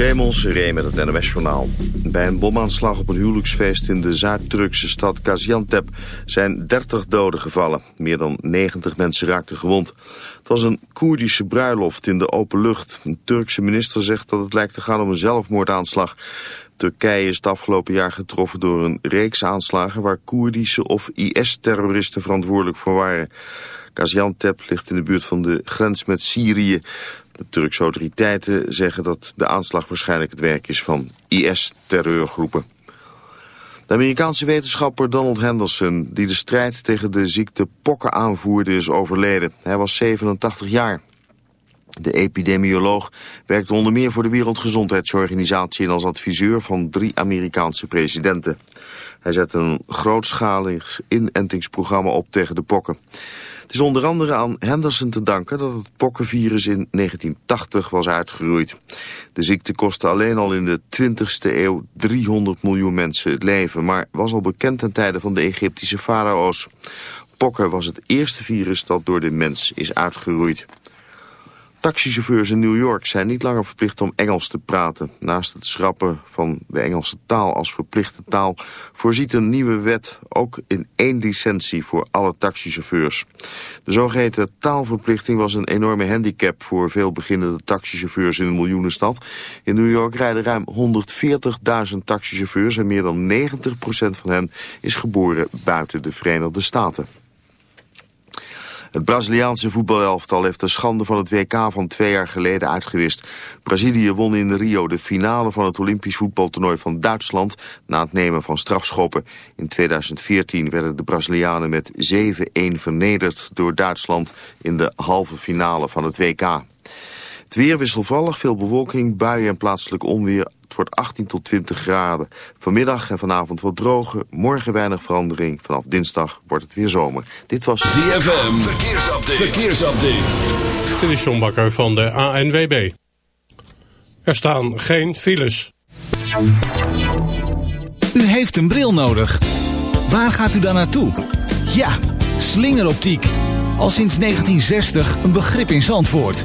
Raymond Seré met het NOS-journaal. Bij een bomaanslag op een huwelijksfeest in de Zuid-Turkse stad Gaziantep zijn 30 doden gevallen. Meer dan 90 mensen raakten gewond. Het was een Koerdische bruiloft in de open lucht. Een Turkse minister zegt dat het lijkt te gaan om een zelfmoordaanslag. Turkije is het afgelopen jaar getroffen door een reeks aanslagen... waar Koerdische of IS-terroristen verantwoordelijk voor waren. Gaziantep ligt in de buurt van de grens met Syrië. De Turkse autoriteiten zeggen dat de aanslag waarschijnlijk het werk is van IS-terreurgroepen. De Amerikaanse wetenschapper Donald Henderson, die de strijd tegen de ziekte pokken aanvoerde, is overleden. Hij was 87 jaar. De epidemioloog werkte onder meer voor de Wereldgezondheidsorganisatie en als adviseur van drie Amerikaanse presidenten. Hij zette een grootschalig inentingsprogramma op tegen de pokken. Het is onder andere aan Henderson te danken dat het pokkenvirus in 1980 was uitgeroeid. De ziekte kostte alleen al in de 20ste eeuw 300 miljoen mensen het leven, maar was al bekend ten tijde van de Egyptische farao's. Pokken was het eerste virus dat door de mens is uitgeroeid. Taxichauffeurs in New York zijn niet langer verplicht om Engels te praten. Naast het schrappen van de Engelse taal als verplichte taal... voorziet een nieuwe wet ook in één licentie voor alle taxichauffeurs. De zogeheten taalverplichting was een enorme handicap... voor veel beginnende taxichauffeurs in een miljoenenstad. In New York rijden ruim 140.000 taxichauffeurs... en meer dan 90% van hen is geboren buiten de Verenigde Staten. Het Braziliaanse voetbalelftal heeft de schande van het WK van twee jaar geleden uitgewist. Brazilië won in Rio de finale van het Olympisch voetbaltoernooi van Duitsland na het nemen van strafschoppen. In 2014 werden de Brazilianen met 7-1 vernederd door Duitsland in de halve finale van het WK. Het weer wisselvallig, veel bewolking, buien en plaatselijk onweer. Het wordt 18 tot 20 graden. Vanmiddag en vanavond wat droger. Morgen weinig verandering. Vanaf dinsdag wordt het weer zomer. Dit was ZFM. Verkeersupdate. Verkeersupdate. Dit is John Bakker van de ANWB. Er staan geen files. U heeft een bril nodig. Waar gaat u dan naartoe? Ja, slingeroptiek. Al sinds 1960 een begrip in Zandvoort.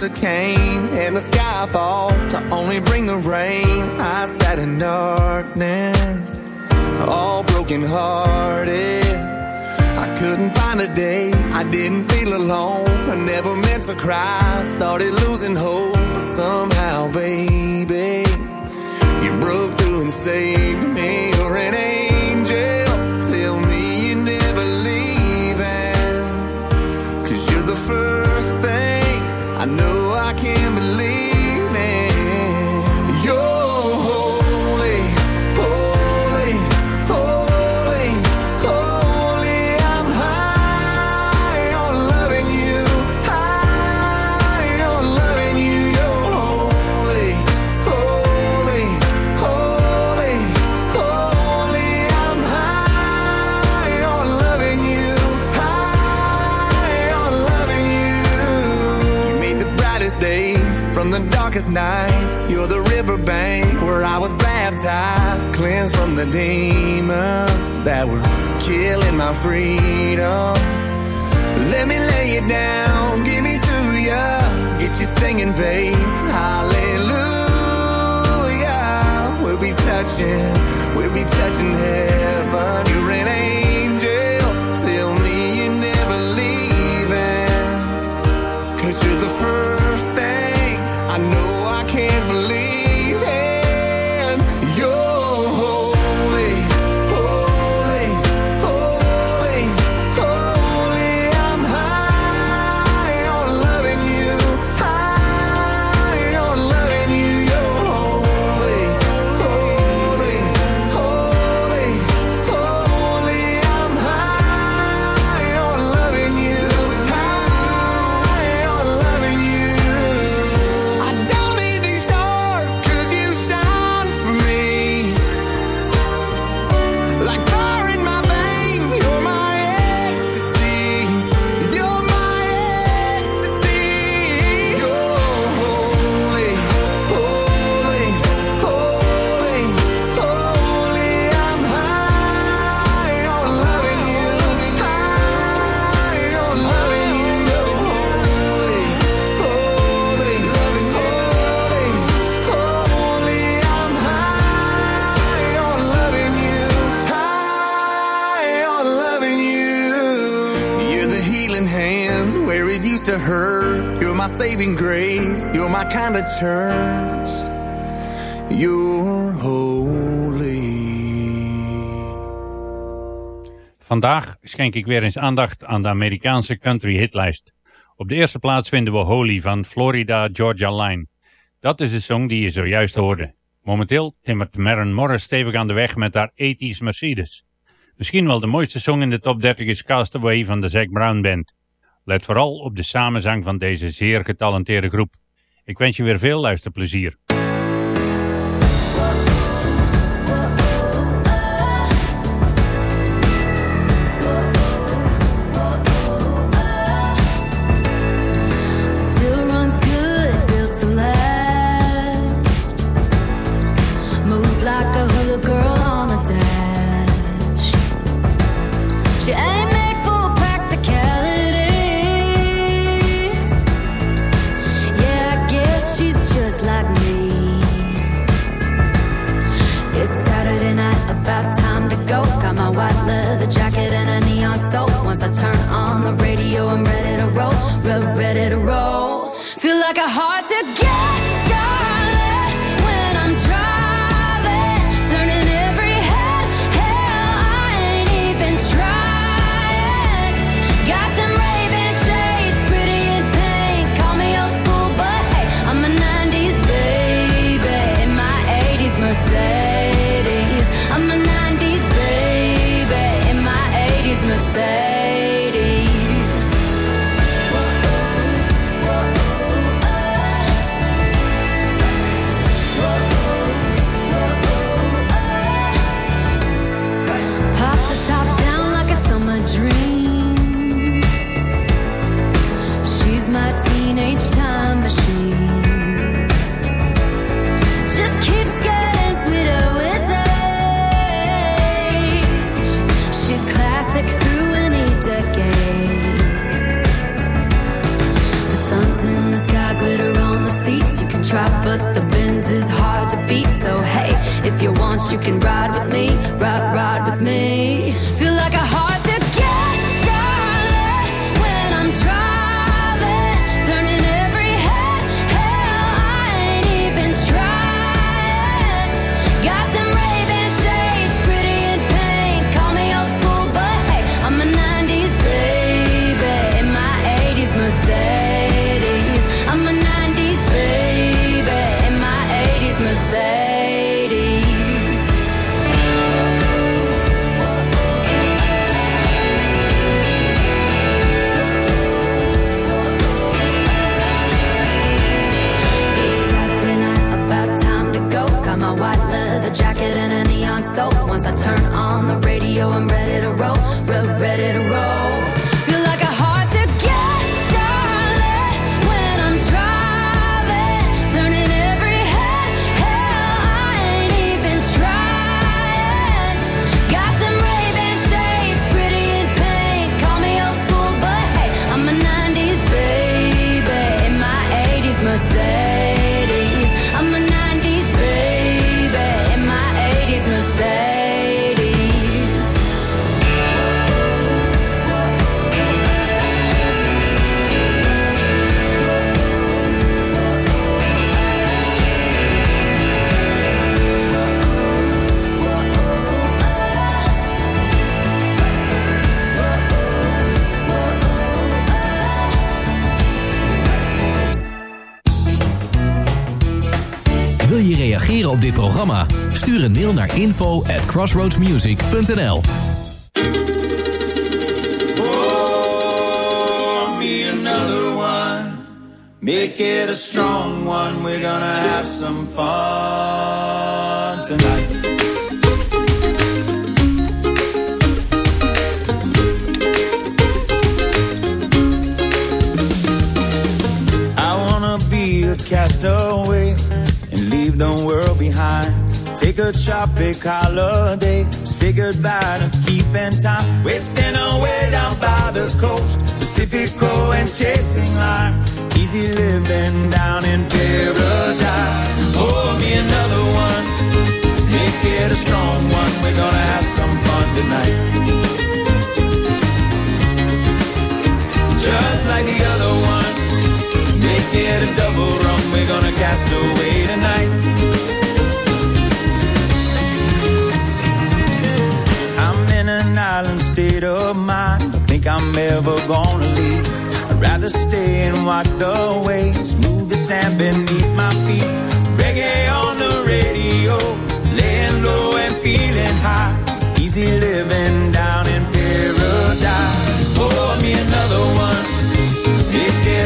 The winter came and the sky fall to only bring the rain, I sat in darkness, all broken hearted. I couldn't find a day I didn't feel alone. I never meant to cry, started losing hope, but somehow, baby, you broke through and saved me. You're an angel. nights. You're the riverbank where I was baptized, cleansed from the demons that were killing my freedom. Let me lay it down, give me to you, get you singing, babe. Hallelujah. We'll be touching, we'll be touching heaven. You're an angel, tell me you're never leaving, you're the first. saving grace. You're my kind of church. You're holy. Vandaag schenk ik weer eens aandacht aan de Amerikaanse country hitlijst. Op de eerste plaats vinden we Holy van Florida Georgia Line. Dat is de song die je zojuist hoorde. Momenteel timmert Maren Morris stevig aan de weg met haar 80s Mercedes. Misschien wel de mooiste song in de top 30 is Castaway van de Zac Brown Band. Let vooral op de samenzang van deze zeer getalenteerde groep. Ik wens je weer veel luisterplezier. is hard to beat. So hey, if you want, you can ride with me, ride, ride with me. Feel like je reageren op dit programma? Stuur een mail naar info at crossroadsmusic.nl another one. Make it a strong one. We're gonna have some fun tonight. I wanna be a castaway the world behind. Take a tropic holiday, say goodbye to keeping time. Wasting away down by the coast, Pacifico and chasing line. Easy living down in paradise. Pour me another one, make it a strong one. We're gonna have some fun tonight. Just like the other one, it a double rum. We're gonna cast away tonight. I'm in an island state of mind. Don't think I'm ever gonna leave. I'd rather stay and watch the waves move the sand beneath my feet. Reggae on the radio, laying low and feeling high. Easy living down in paradise.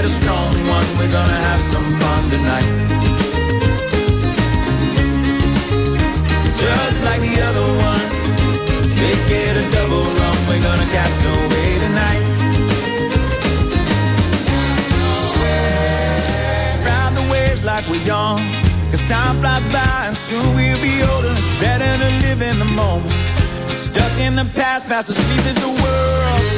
It a strong one. We're gonna have some fun tonight. Just like the other one. Make it a double rum, we're gonna cast away tonight. Ride the waves like we're young, cause time flies by and soon we'll be older. It's better to live in the moment. Stuck in the past, fast asleep as the world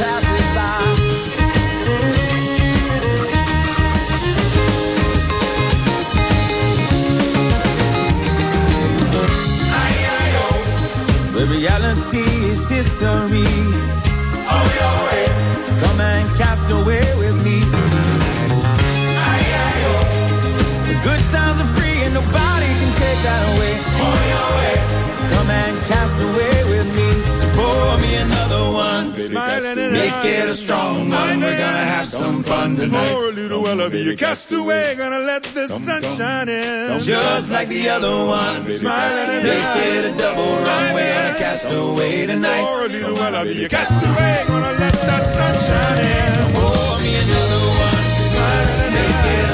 reality is history. Oh, your way. Come and cast away with me. Aye, aye, oh. The good times are free and nobody can take that away. Oh, your way. Come and cast away with me. So pour me another one. Make it a strong one. We're gonna have some fun tonight. For a little while I'll be a castaway, gonna let the sun shine in. Just like the other one. Smiling and Make it a double run. We're gonna cast away tonight. For a little while I'll be a castaway, gonna let the sun shine in. Pour me another one. Smiling and Make it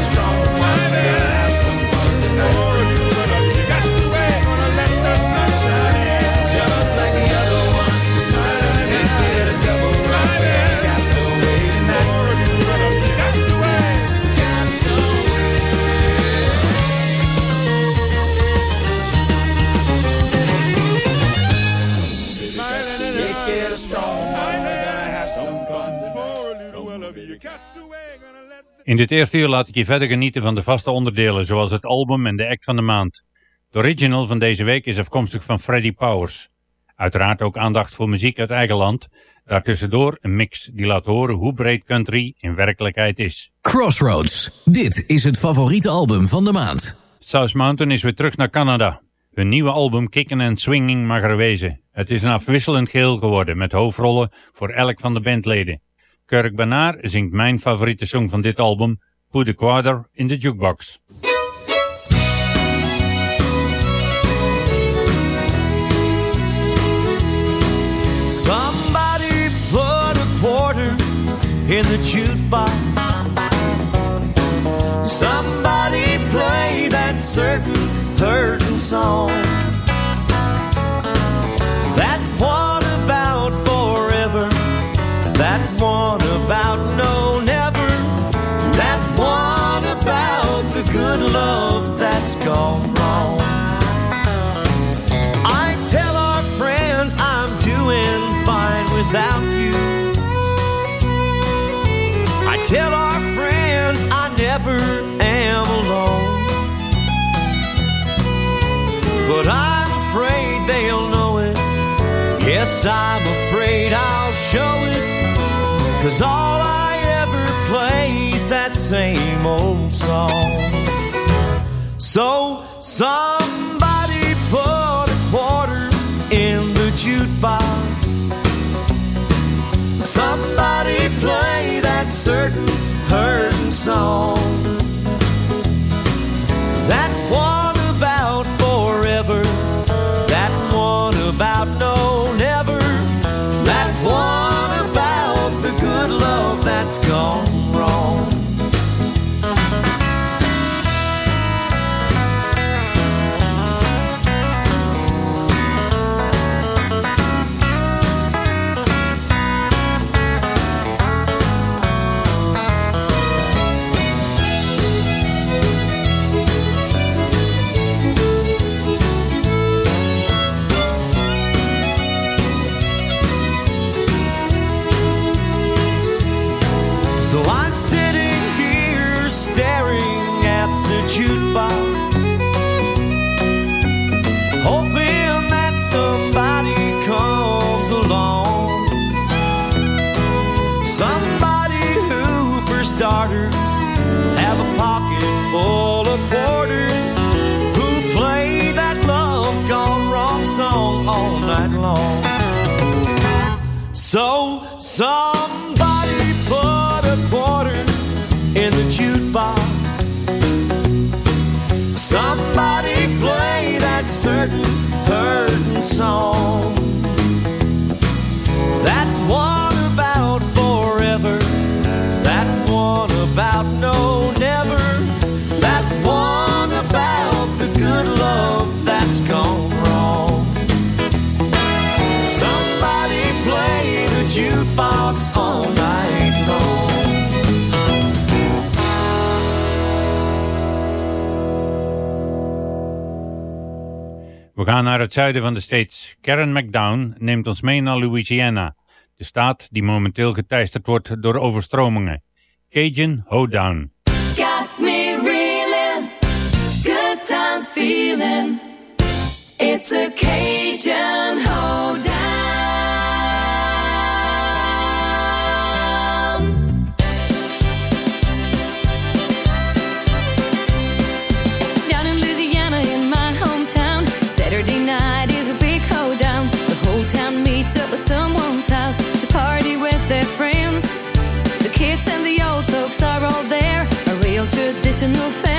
In dit eerste uur laat ik je verder genieten van de vaste onderdelen, zoals het album en de act van de maand. De original van deze week is afkomstig van Freddie Powers. Uiteraard ook aandacht voor muziek uit eigen land. Daartussendoor een mix die laat horen hoe breed country in werkelijkheid is. Crossroads. Dit is het favoriete album van de maand. South Mountain is weer terug naar Canada. Hun nieuwe album Kickin' and Swinging mag er wezen. Het is een afwisselend geheel geworden met hoofdrollen voor elk van de bandleden. Kirk Banaar zingt mijn favoriete song van dit album, Put a Quarter in the Jukebox. Somebody put a quarter in the jukebox. Somebody play that certain hurting song. Tell our friends I never am alone. But I'm afraid they'll know it. Yes, I'm afraid I'll show it. Cause all I ever play's that same old song. So somebody put a quarter in the jukebox. Somebody play certain hurting song. So I'm sitting song. We gaan naar het zuiden van de States. Karen McDown neemt ons mee naar Louisiana, de staat die momenteel geteisterd wordt door overstromingen. Cajun Hoedown. to new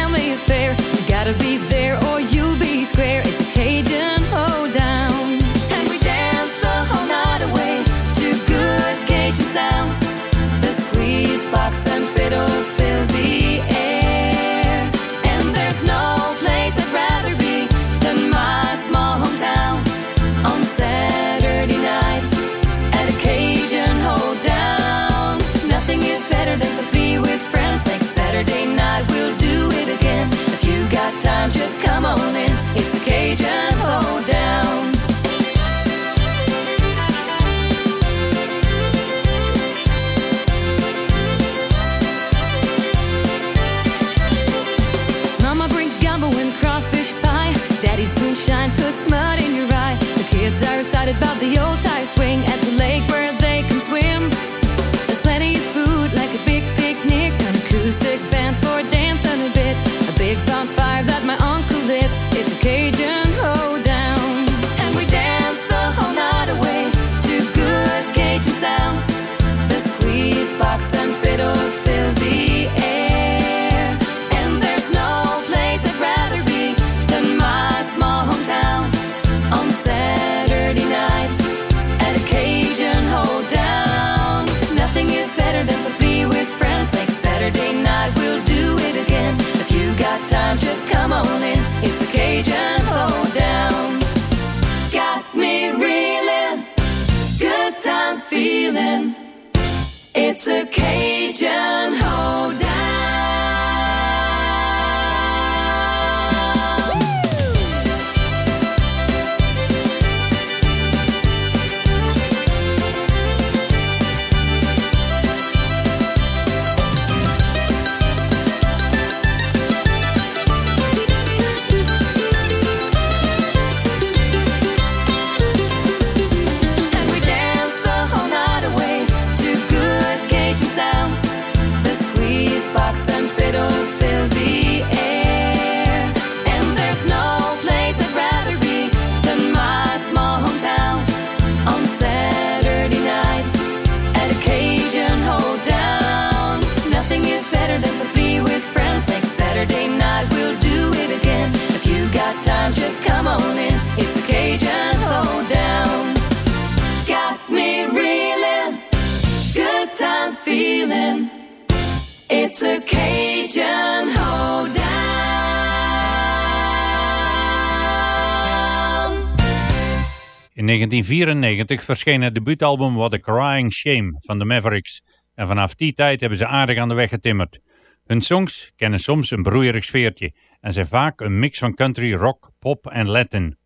1994 verscheen het debuutalbum What a Crying Shame van de Mavericks. En vanaf die tijd hebben ze aardig aan de weg getimmerd. Hun songs kennen soms een broeierig sfeertje en zijn vaak een mix van country, rock, pop en Latin.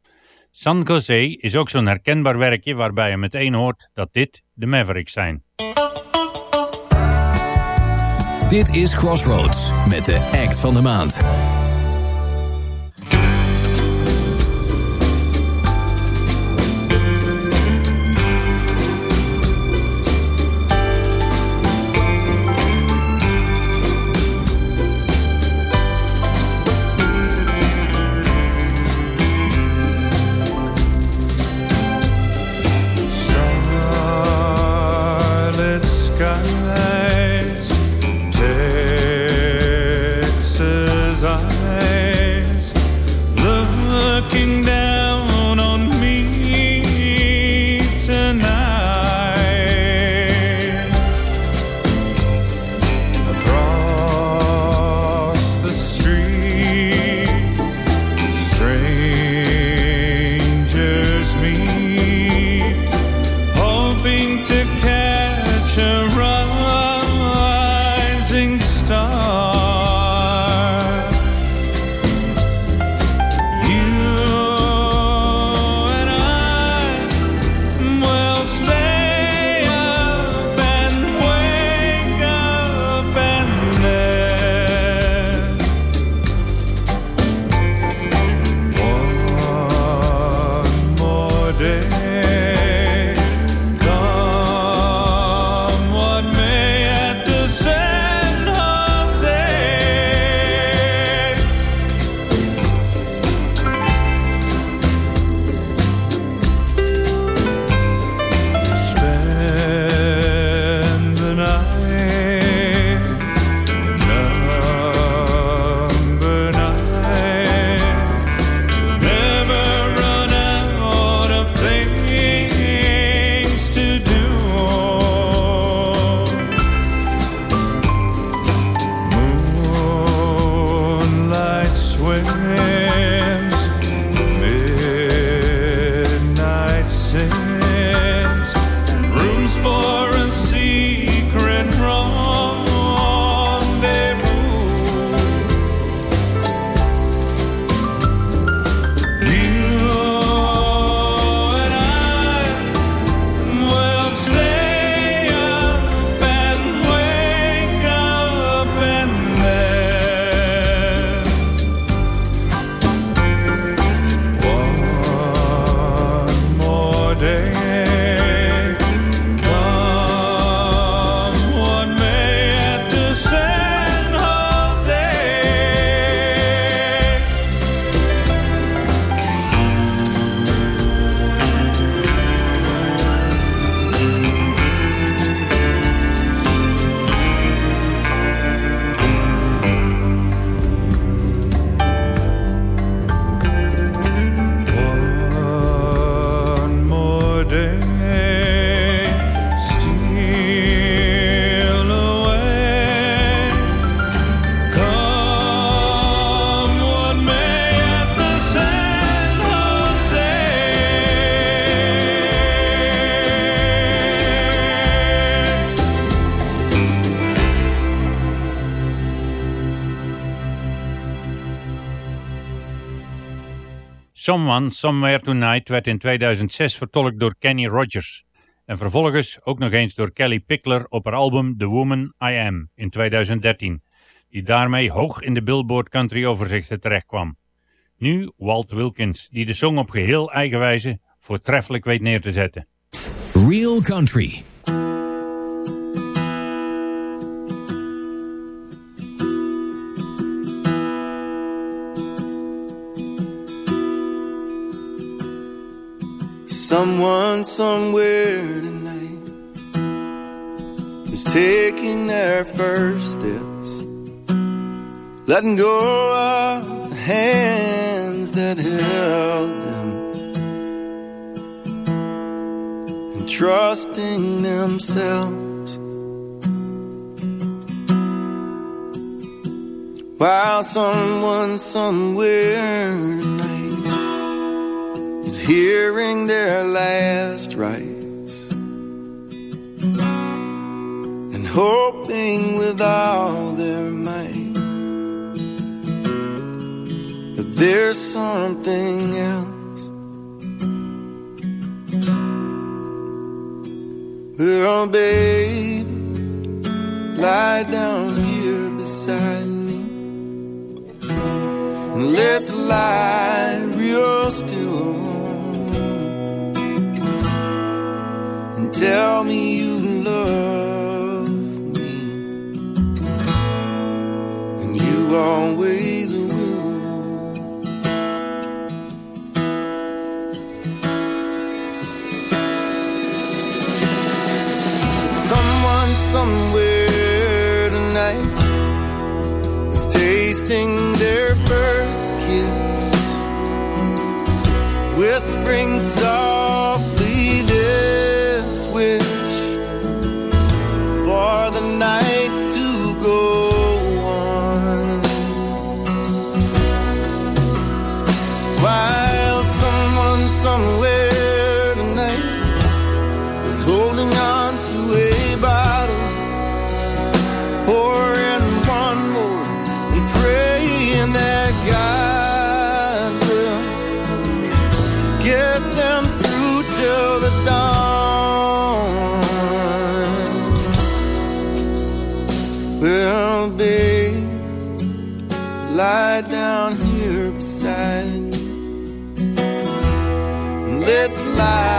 San Jose is ook zo'n herkenbaar werkje waarbij je meteen hoort dat dit de Mavericks zijn. Dit is Crossroads met de act van de maand. Someone Somewhere Tonight werd in 2006 vertolkt door Kenny Rogers. En vervolgens ook nog eens door Kelly Pickler op haar album The Woman I Am in 2013. Die daarmee hoog in de Billboard Country overzichten terechtkwam. Nu Walt Wilkins, die de song op geheel eigen wijze voortreffelijk weet neer te zetten. Real Country Someone somewhere tonight is taking their first steps, letting go of the hands that held them, and trusting themselves. While someone somewhere is hearing their last rites and hoping with all their might that there's something else. Well, babe, lie down here beside me and let's lie real still. Tell me you love me, and you always will. Someone somewhere tonight is tasting their first kiss, whispering Well, babe, lie down here beside. Let's lie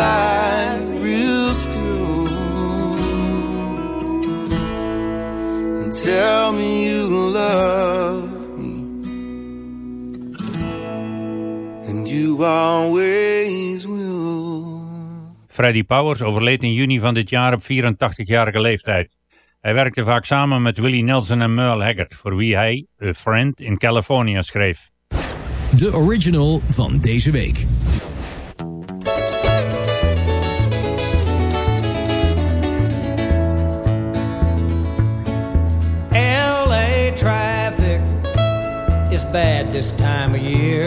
like real still And tell me you love me, and you always will. Freddie Powers overleed in juni van dit jaar op 84-jarige leeftijd. Hij werkte vaak samen met Willie Nelson en Merle Haggard, voor wie hij A Friend in California schreef. De original van deze week. Bad this time of year.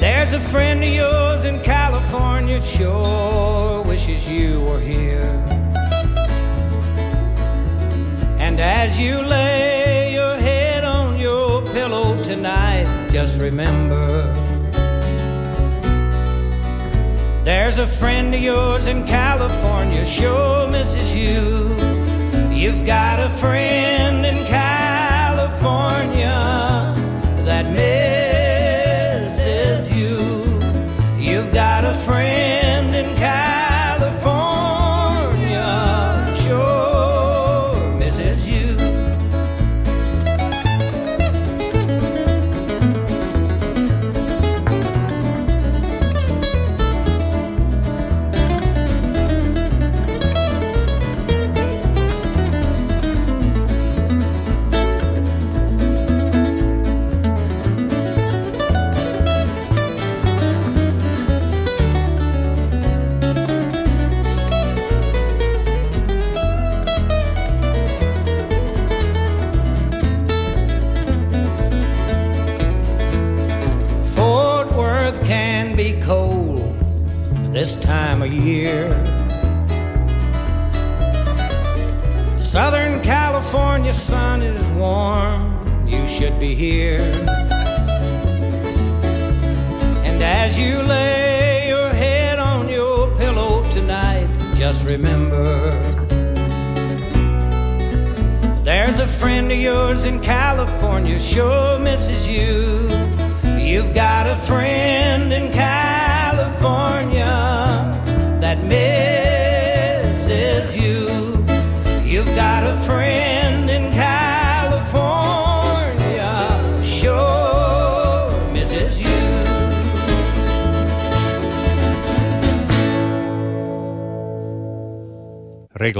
There's a friend of yours in California, sure wishes you were here. And as you lay your head on your pillow tonight, just remember there's a friend of yours in California, sure misses you. You've got a friend in California that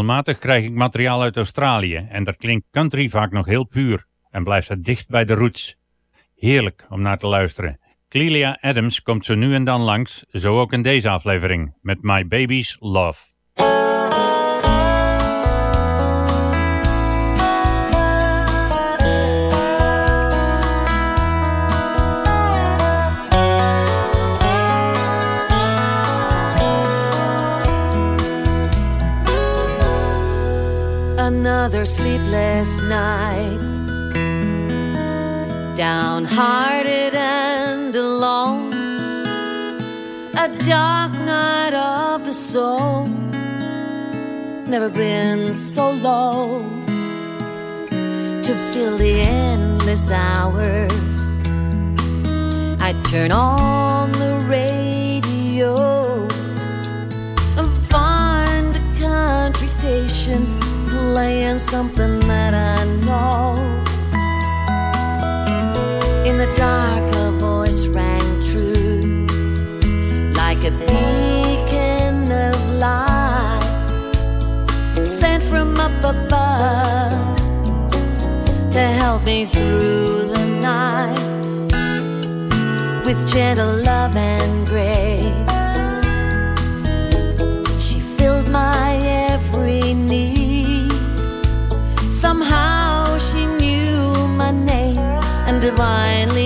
Regelmatig krijg ik materiaal uit Australië en daar klinkt country vaak nog heel puur en blijft het dicht bij de roots. Heerlijk om naar te luisteren. Clelia Adams komt zo nu en dan langs, zo ook in deze aflevering, met My Baby's Love. Another sleepless night, downhearted and alone. A dark night of the soul, never been so low. To fill the endless hours, I turn on the radio. And find a country station playing something that I know. In the dark, a voice rang true, like a beacon of light, sent from up above to help me through the night with gentle love and grace. Somehow she knew my name and divinely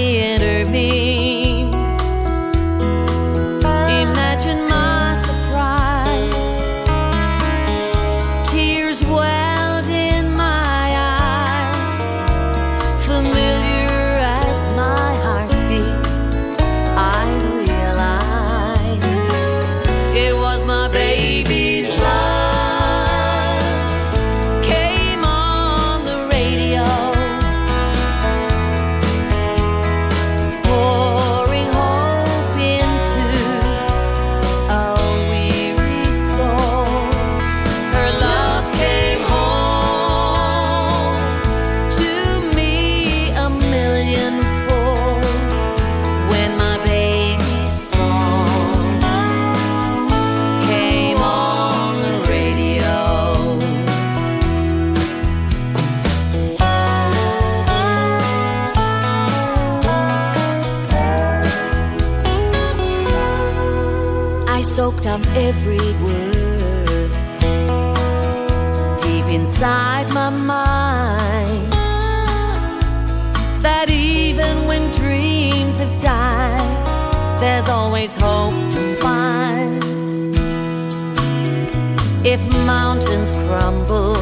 every word. Deep inside my mind, that even when dreams have died, there's always hope to find. If mountains crumble,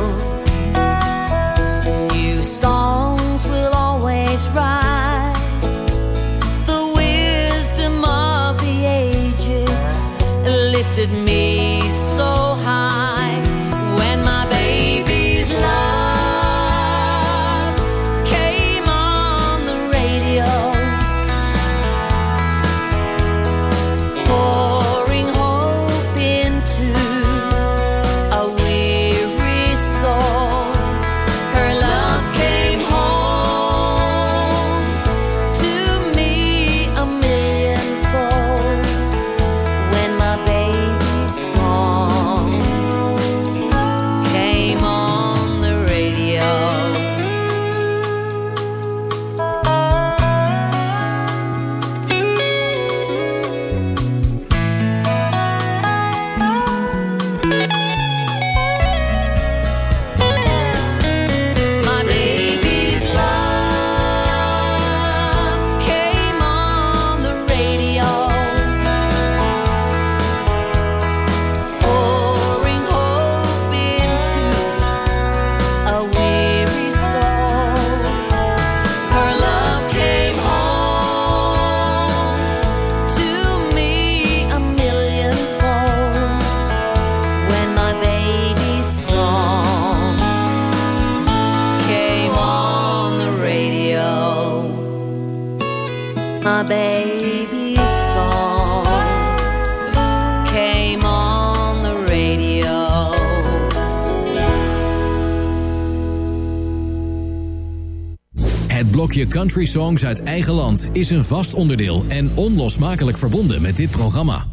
country songs uit eigen land is een vast onderdeel en onlosmakelijk verbonden met dit programma.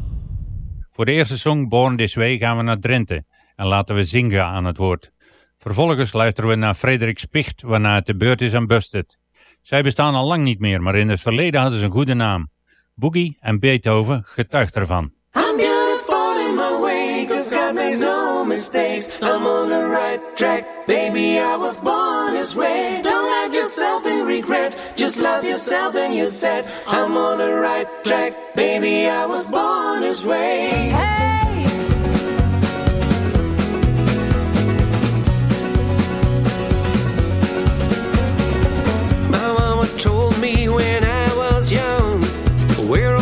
Voor de eerste song Born This Way gaan we naar Drenthe en laten we Zinga aan het woord. Vervolgens luisteren we naar Frederik Spicht waarna het de beurt is aan Busted. Zij bestaan al lang niet meer, maar in het verleden hadden ze een goede naam. Boogie en Beethoven getuigd ervan. I'm beautiful in my way, cause God makes no mistakes. I'm on the right track, baby I was born this way. Don't let yourself regret. Just love yourself and you said, I'm on the right track. Baby, I was born this way. Hey. told me when I was young, Where?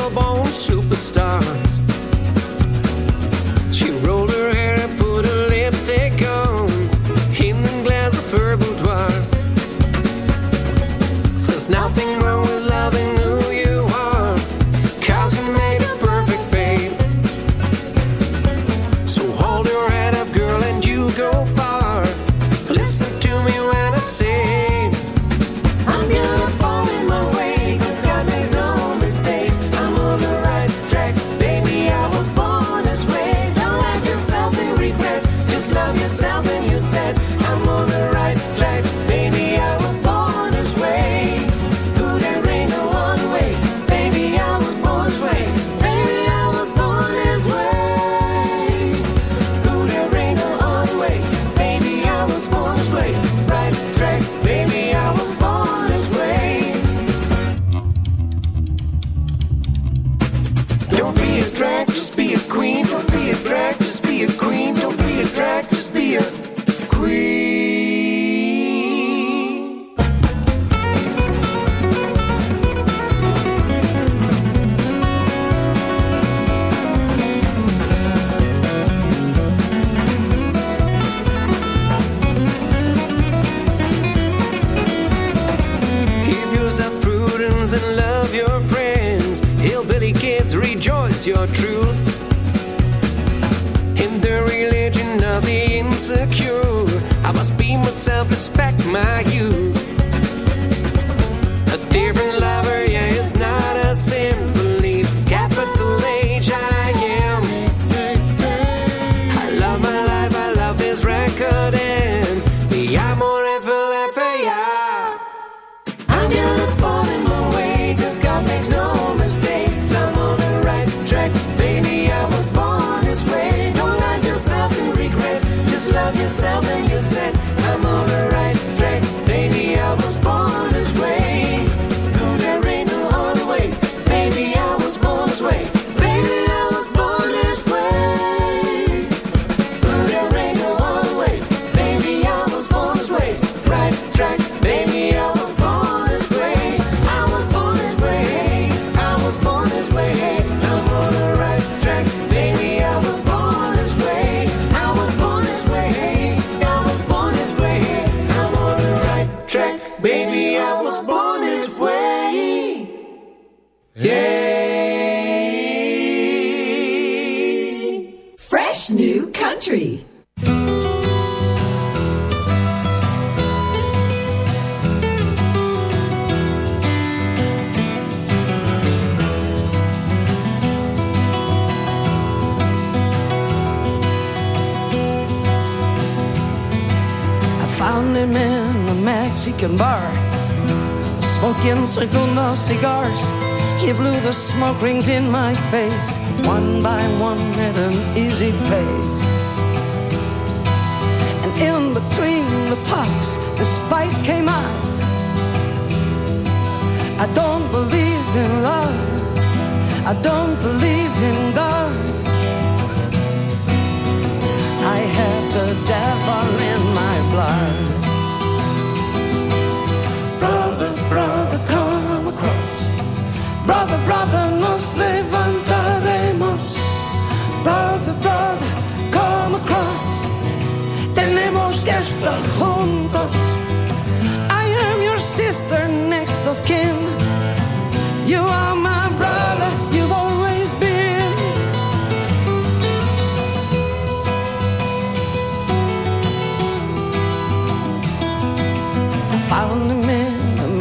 One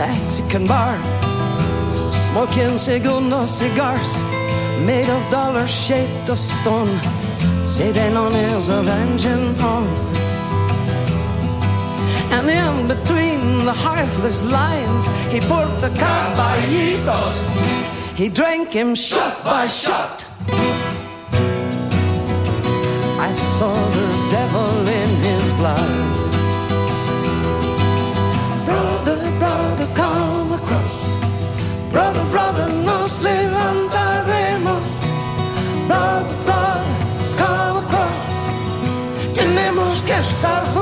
Mexican bar, smoking segundo cigars made of dollars shaped of stone, sitting on his avenging throne. And in between the heartless lines, he poured the caballitos. He drank him shot by shot. Levantaremos. Brother, brother, come across. Tenemos que estar juntos.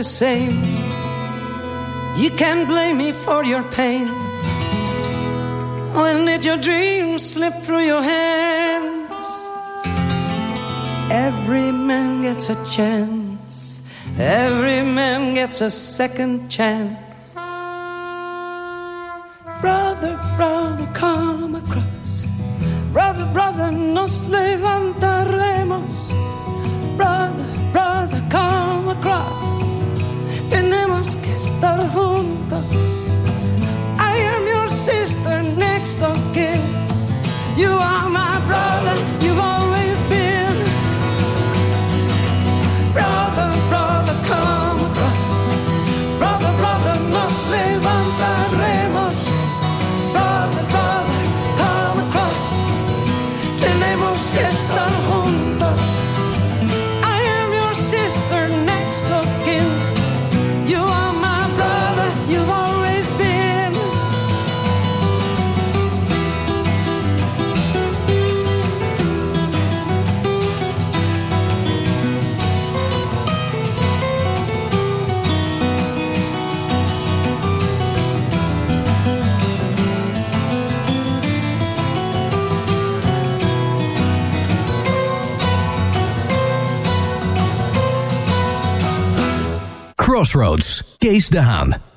The same. You can't blame me for your pain. When did your dreams slip through your hands? Every man gets a chance. Every man gets a second chance. Crossroads, de Haan.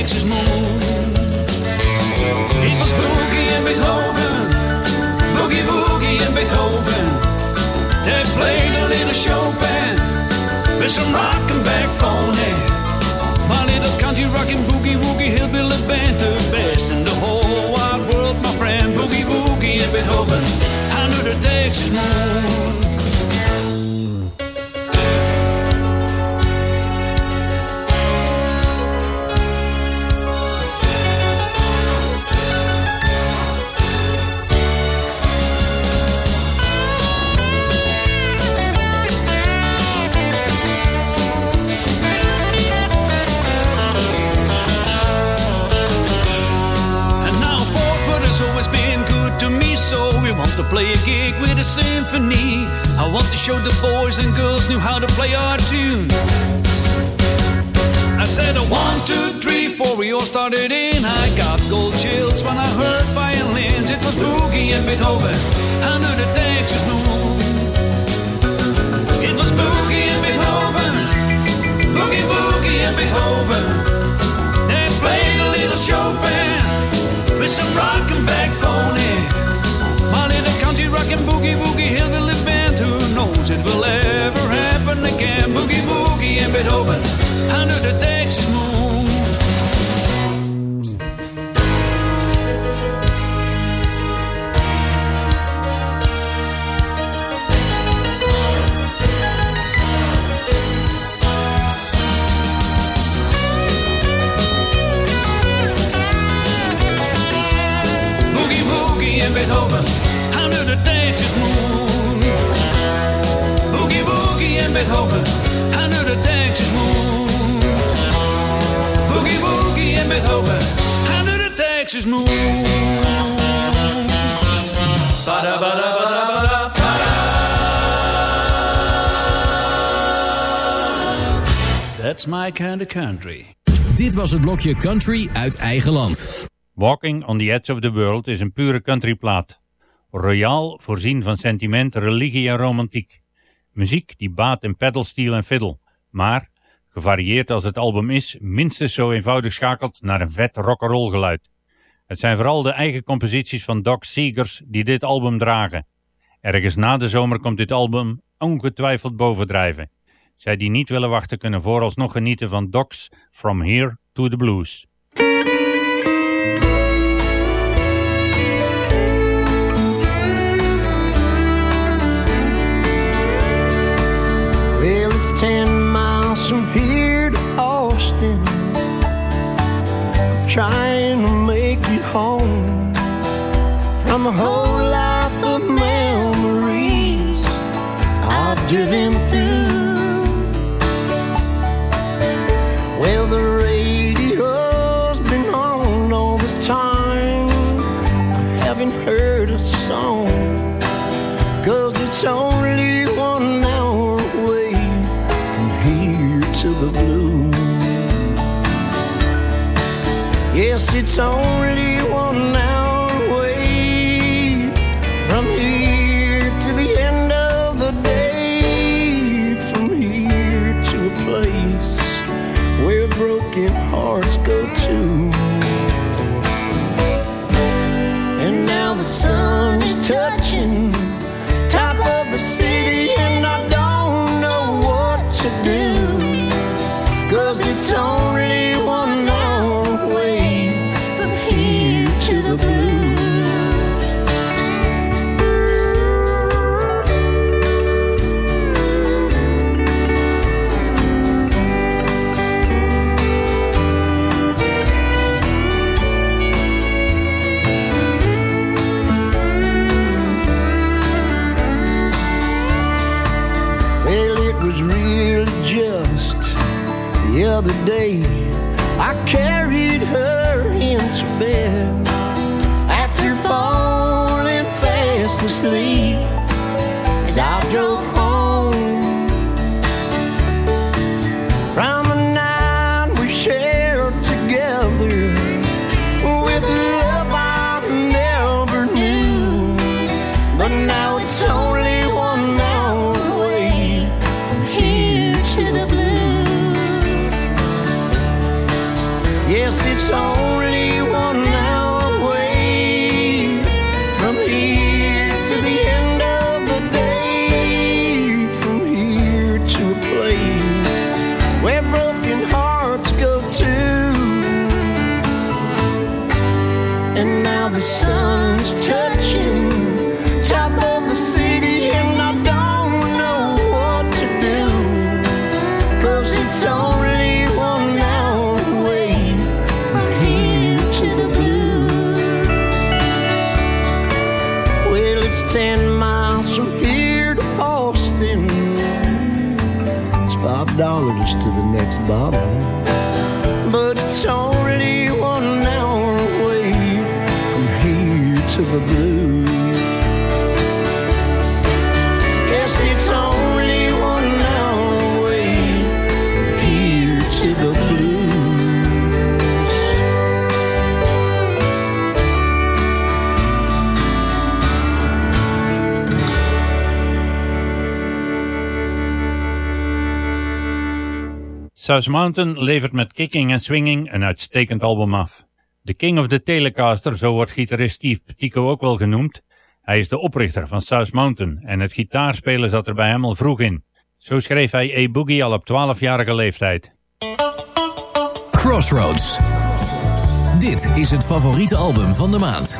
Texas moon. It was Boogie and Beethoven, Boogie Boogie and Beethoven. They played a little Chopin with some rock and back phony. My little country rockin' boogie woogie hillbilly band, the best in the whole wide world, my friend. Boogie woogie and Beethoven, I knew the Texas moon. I want to show the boys and girls knew how to play our tune. I said a one, two, three, four, we all started in. I got gold chills when I heard violins. It was Boogie and Beethoven I under the Texas moon. It was Boogie and Beethoven, Boogie, Boogie and Beethoven. They played a little Chopin with some rock and back phony. My little country rockin' boogie boogie hillbilly London, again, boogie woogie in Beethoven. I know the Texas moon. Boogie and Beethoven under the Texas moon. Boogie the Texas moon. Ba-da, ba-da, ba-da, ba-da, ba-da. That's my kind of country. Dit was het blokje country uit eigen land. Walking on the Edge of the World is een pure countryplaat. Royaal, voorzien van sentiment, religie en romantiek. Muziek die baat in pedalsteel en fiddle. Maar, gevarieerd als het album is, minstens zo eenvoudig schakelt naar een vet rock'n'roll geluid. Het zijn vooral de eigen composities van Doc Seegers die dit album dragen. Ergens na de zomer komt dit album ongetwijfeld bovendrijven. Zij die niet willen wachten kunnen vooralsnog genieten van Doc's From Here to the Blues. Trying to make it home. From a whole life of memories I've driven it's only South Mountain levert met Kicking and Swinging een uitstekend album af. De King of the Telecaster, zo wordt gitarist Steve Petico ook wel genoemd. Hij is de oprichter van South Mountain en het gitaarspelen zat er bij hem al vroeg in. Zo schreef hij A-Boogie al op 12-jarige leeftijd. Crossroads. Dit is het favoriete album van de maand.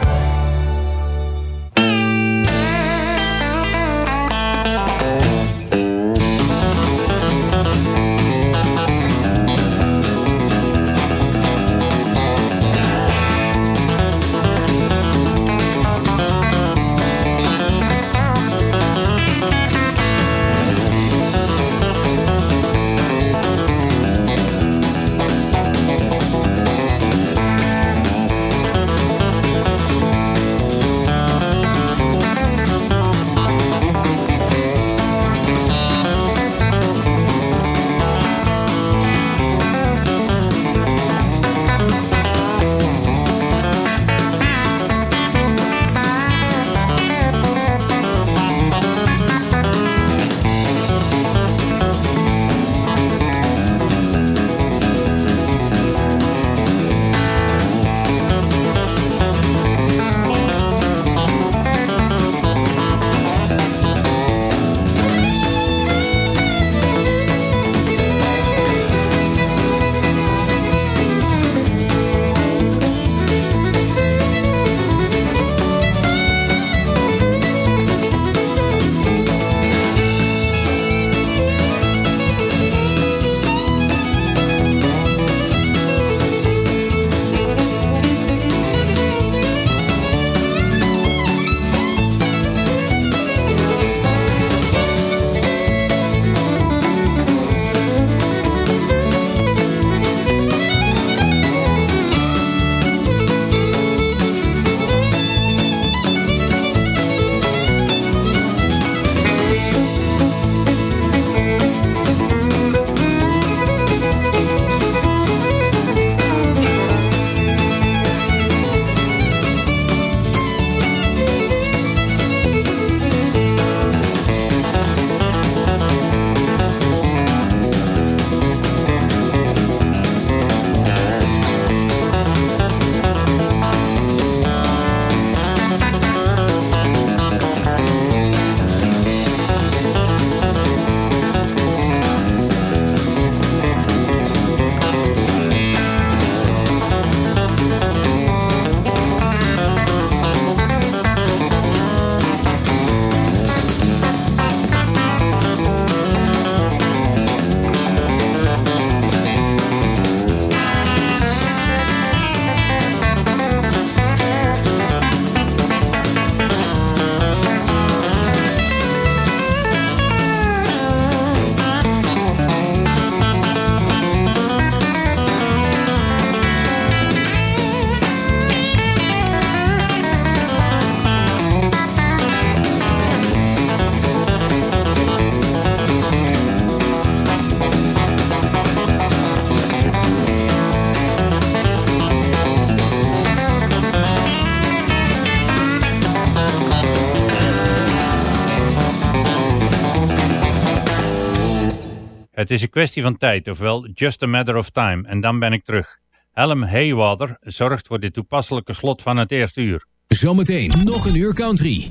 Het is een kwestie van tijd, ofwel just a matter of time, en dan ben ik terug. Helm Haywater zorgt voor dit toepasselijke slot van het eerste uur. Zometeen nog een uur country.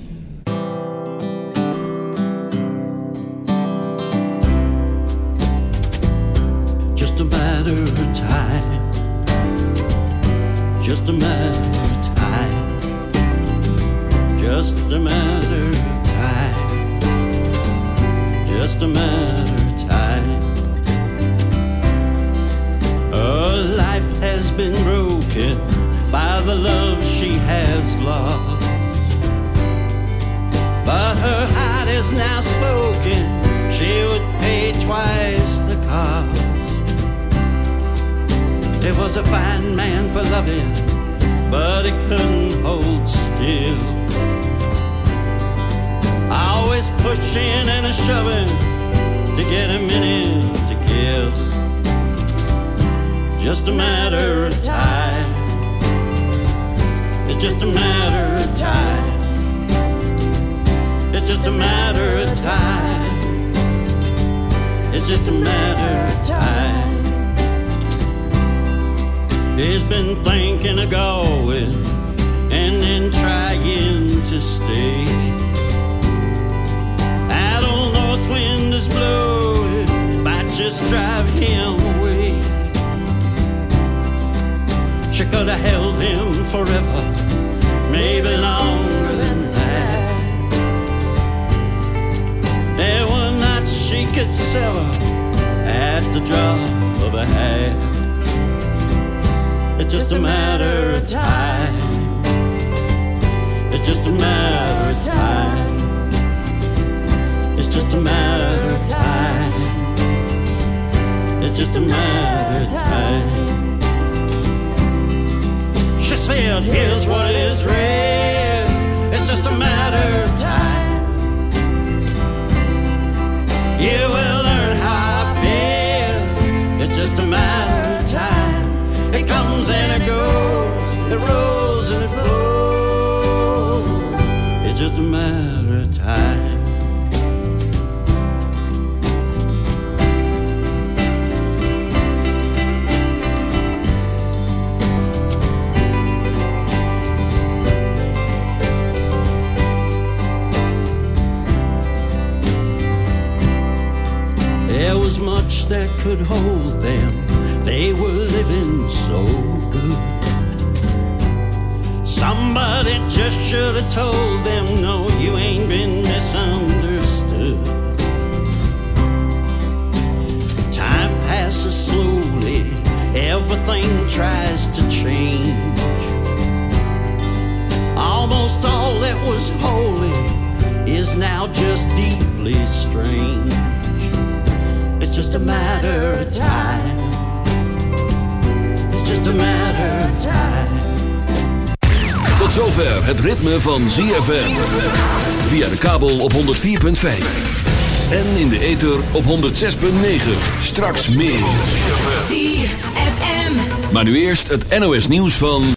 Just a matter of time. Just a matter of time. Just a matter of time. Just a matter Her life has been broken by the love she has lost. but her heart is now spoken. She would pay twice the cost. It was a fine man for loving, but he couldn't hold still. Always pushing and a shoving to get a minute to kill. Just a matter of time. It's just a matter of time. It's just a matter of time. It's just a matter of time. He's been thinking of going and then trying to stay. I don't know if wind is blowing, might just drive him away. She could have held him forever, maybe longer than that. There were nights she could sever at the drop of a hat. It's just a matter of time. It's just a matter of time. It's just a matter of time. It's just a matter of time. She said, Here's what is real. It's just a matter of time. You will learn how I feel. It's just a matter of time. It comes and it goes. It rolls and it flows. It's just a matter of time. That could hold them. They were living so good. Somebody just should have told them, no, you ain't been misunderstood. Time passes slowly, everything tries to change. Almost all that was holy is now just deeply strange. It's just a matter of time. It's just a matter of time. Tot zover het ritme van ZFM. Via de kabel op 104.5. En in de ether op 106.9. Straks meer. ZFM. Maar nu eerst het NOS nieuws van...